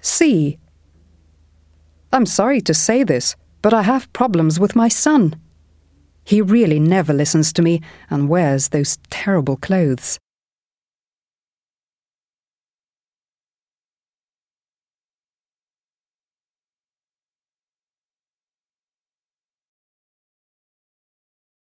C. I'm sorry to say this, but I have problems with my son. He really never listens to me and wears those terrible clothes.